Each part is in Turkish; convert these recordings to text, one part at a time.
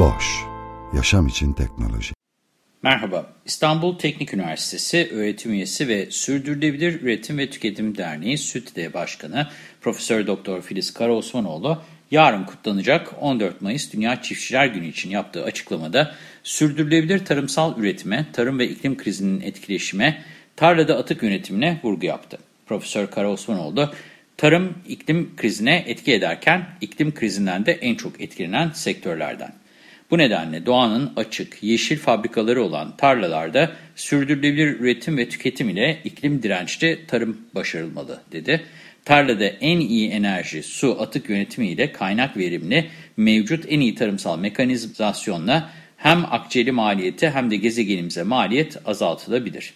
Boş, yaşam için teknoloji. Merhaba, İstanbul Teknik Üniversitesi öğretim üyesi ve Sürdürülebilir Üretim ve Tüketim Derneği SÜTDE Başkanı Profesör Doktor Filiz Karaosmanoğlu, yarın kutlanacak 14 Mayıs Dünya Çiftçiler Günü için yaptığı açıklamada sürdürülebilir tarımsal üretime, tarım ve iklim krizinin etkileşime, tarlada atık yönetimine vurgu yaptı. Profesör Karaosmanoğlu, tarım iklim krizine etki ederken iklim krizinden de en çok etkilenen sektörlerden. Bu nedenle doğanın açık, yeşil fabrikaları olan tarlalarda sürdürülebilir üretim ve tüketim ile iklim dirençli tarım başarılmalı dedi. Tarlada en iyi enerji, su, atık yönetimi ile kaynak verimli, mevcut en iyi tarımsal mekanizasyonla hem akçeli maliyeti hem de gezegenimize maliyet azaltılabilir.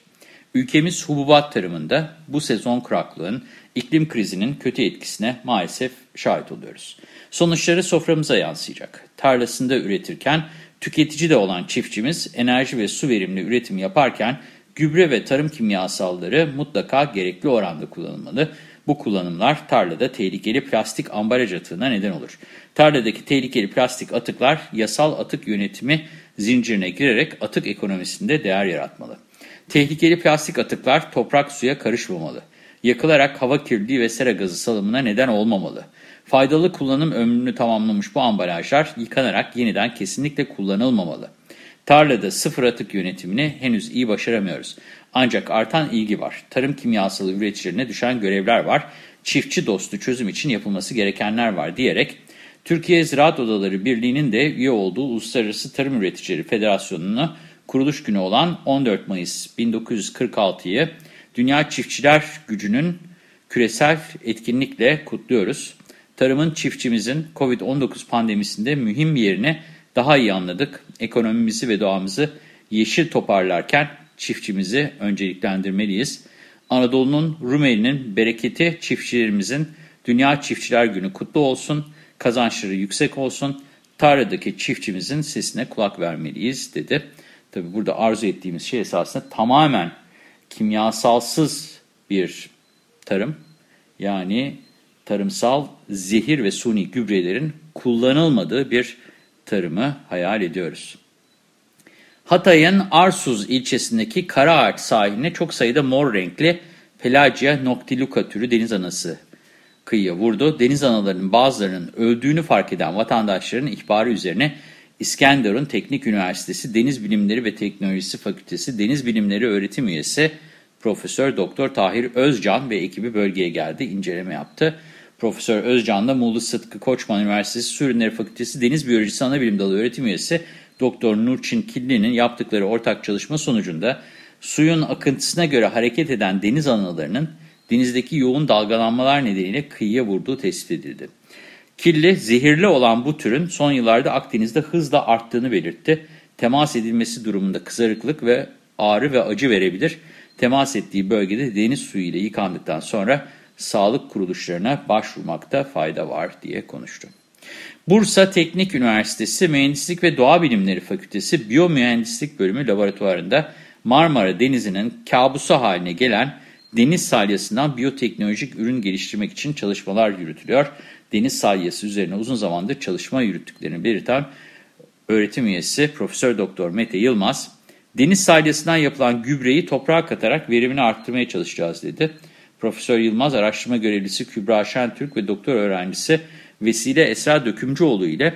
Ülkemiz hububat tarımında bu sezon kuraklığın, iklim krizinin kötü etkisine maalesef şahit oluyoruz. Sonuçları soframıza yansıyacak. Tarlasında üretirken tüketici de olan çiftçimiz enerji ve su verimli üretim yaparken gübre ve tarım kimyasalları mutlaka gerekli oranda kullanılmalı. Bu kullanımlar tarlada tehlikeli plastik ambalaj atığına neden olur. Tarladaki tehlikeli plastik atıklar yasal atık yönetimi zincirine girerek atık ekonomisinde değer yaratmalı. Tehlikeli plastik atıklar toprak suya karışmamalı. Yakılarak hava kirliliği ve sera gazı salımına neden olmamalı. Faydalı kullanım ömrünü tamamlamış bu ambalajlar yıkanarak yeniden kesinlikle kullanılmamalı. Tarlada sıfır atık yönetimini henüz iyi başaramıyoruz. Ancak artan ilgi var. Tarım kimyasalı üreticilerine düşen görevler var. Çiftçi dostu çözüm için yapılması gerekenler var diyerek Türkiye Ziraat Odaları Birliği'nin de üye olduğu Uluslararası Tarım Üreticileri Federasyonu'na kuruluş günü olan 14 Mayıs 1946'yı Dünya Çiftçiler Gücü'nün küresel etkinlikle kutluyoruz. Tarımın çiftçimizin COVID-19 pandemisinde mühim yerini daha iyi anladık. Ekonomimizi ve doğamızı yeşil toparlarken çiftçimizi önceliklendirmeliyiz. Anadolu'nun, Rumeli'nin bereketi çiftçilerimizin Dünya Çiftçiler Günü kutlu olsun, kazançları yüksek olsun, tarladaki çiftçimizin sesine kulak vermeliyiz dedi. Tabi burada arzu ettiğimiz şey esasında tamamen kimyasalsız bir tarım. Yani tarımsal zehir ve suni gübrelerin kullanılmadığı bir tarımı hayal ediyoruz. Hatay'ın Arsuz ilçesindeki Karaağaç sahiline çok sayıda mor renkli Pelagia noctiluca türü deniz anası kıyıya vurdu. Deniz analarının bazılarının öldüğünü fark eden vatandaşların ihbarı üzerine İskenderun Teknik Üniversitesi Deniz Bilimleri ve Teknolojisi Fakültesi Deniz Bilimleri Öğretim Üyesi Profesör Doktor Tahir Özcan ve ekibi bölgeye geldi, inceleme yaptı. Profesör Özcan da Muğla Sıtkı Koçman Üniversitesi Su Ürünleri Fakültesi Deniz Biyolojisi Anabilim Dalı öğretim üyesi Doktor Nurçin Killi'nin yaptıkları ortak çalışma sonucunda suyun akıntısına göre hareket eden deniz analarının denizdeki yoğun dalgalanmalar nedeniyle kıyıya vurduğu tespit edildi. Killi, zehirli olan bu türün son yıllarda Akdeniz'de hızla arttığını belirtti. Temas edilmesi durumunda kızarıklık ve ağrı ve acı verebilir. Temas ettiği bölgede deniz suyu ile yıkandıktan sonra sağlık kuruluşlarına başvurmakta fayda var diye konuştu. Bursa Teknik Üniversitesi Mühendislik ve Doğa Bilimleri Fakültesi Biyomühendislik Bölümü laboratuvarında Marmara Denizi'nin kabusu haline gelen deniz salyasından biyoteknolojik ürün geliştirmek için çalışmalar yürütülüyor. Deniz salyası üzerine uzun zamandır çalışma yürüttüklerini belirten öğretim üyesi Profesör Doktor Mete Yılmaz, deniz salyasından yapılan gübreyi toprağa katarak verimini arttırmaya çalışacağız dedi. Profesör Yılmaz, araştırma görevlisi Kübra Şentürk ve doktor öğrencisi Vesile Esra Dökümcüoğlu ile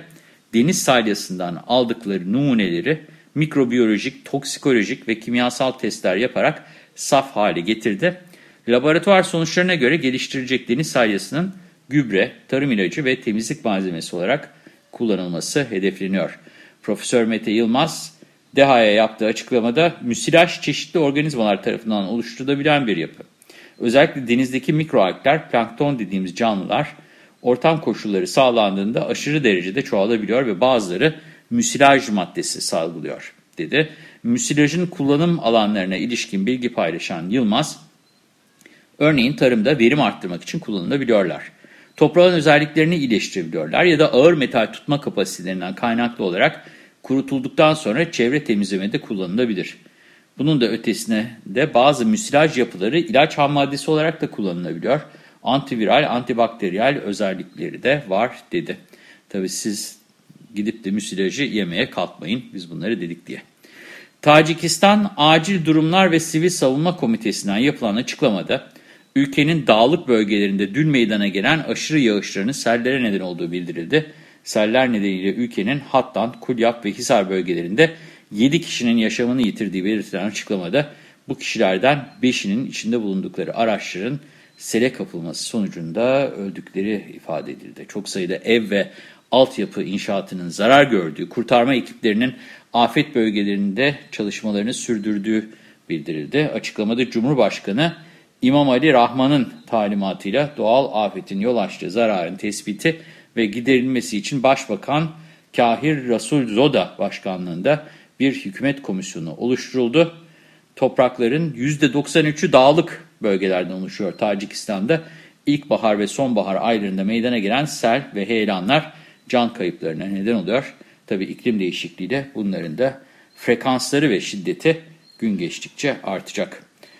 deniz salyasından aldıkları numuneleri mikrobiyolojik, toksikolojik ve kimyasal testler yaparak saf hale getirdi. Laboratuvar sonuçlarına göre geliştirilecek deniz salyasının gübre, tarım ilacı ve temizlik malzemesi olarak kullanılması hedefleniyor. Profesör Mete Yılmaz, DEHA'ya yaptığı açıklamada müsilaj çeşitli organizmalar tarafından oluşturulabilen bir yapı. Özellikle denizdeki mikroalgler, plankton dediğimiz canlılar ortam koşulları sağlandığında aşırı derecede çoğalabiliyor ve bazıları müsilaj maddesi salgılıyor, dedi. Müsilajın kullanım alanlarına ilişkin bilgi paylaşan Yılmaz, örneğin tarımda verim arttırmak için kullanılabiliyorlar. Toprağın özelliklerini iyileştirebiliyorlar ya da ağır metal tutma kapasitelerinden kaynaklı olarak kurutulduktan sonra çevre temizlemede kullanılabilir. Bunun da ötesine de bazı müsilaj yapıları ilaç ham maddesi olarak da kullanılabiliyor. Antiviral, antibakteriyel özellikleri de var dedi. Tabii siz gidip de müsilajı yemeye kalkmayın biz bunları dedik diye. Tacikistan Acil Durumlar ve Sivil Savunma Komitesi'nden yapılan açıklamada ülkenin dağlık bölgelerinde dün meydana gelen aşırı yağışlarının sellere neden olduğu bildirildi. Seller nedeniyle ülkenin Hattan, Kulyak ve Hisar bölgelerinde 7 kişinin yaşamını yitirdiği belirtilen açıklamada bu kişilerden 5'inin içinde bulundukları araçların sele kapılması sonucunda öldükleri ifade edildi. Çok sayıda ev ve altyapı inşaatının zarar gördüğü, kurtarma ekiplerinin afet bölgelerinde çalışmalarını sürdürdüğü bildirildi. Açıklamada Cumhurbaşkanı İmam Ali Rahman'ın talimatıyla doğal afetin yol açtığı zararın tespiti ve giderilmesi için Başbakan Kahir Rasul Zoda başkanlığında bir hükümet komisyonu oluşturuldu. Toprakların %93'ü dağlık bölgelerden oluşuyor Tacikistan'da. İlkbahar ve sonbahar aylarında meydana gelen sel ve heyelanlar can kayıplarına neden oluyor. Tabi iklim değişikliği de bunların da frekansları ve şiddeti gün geçtikçe artacak.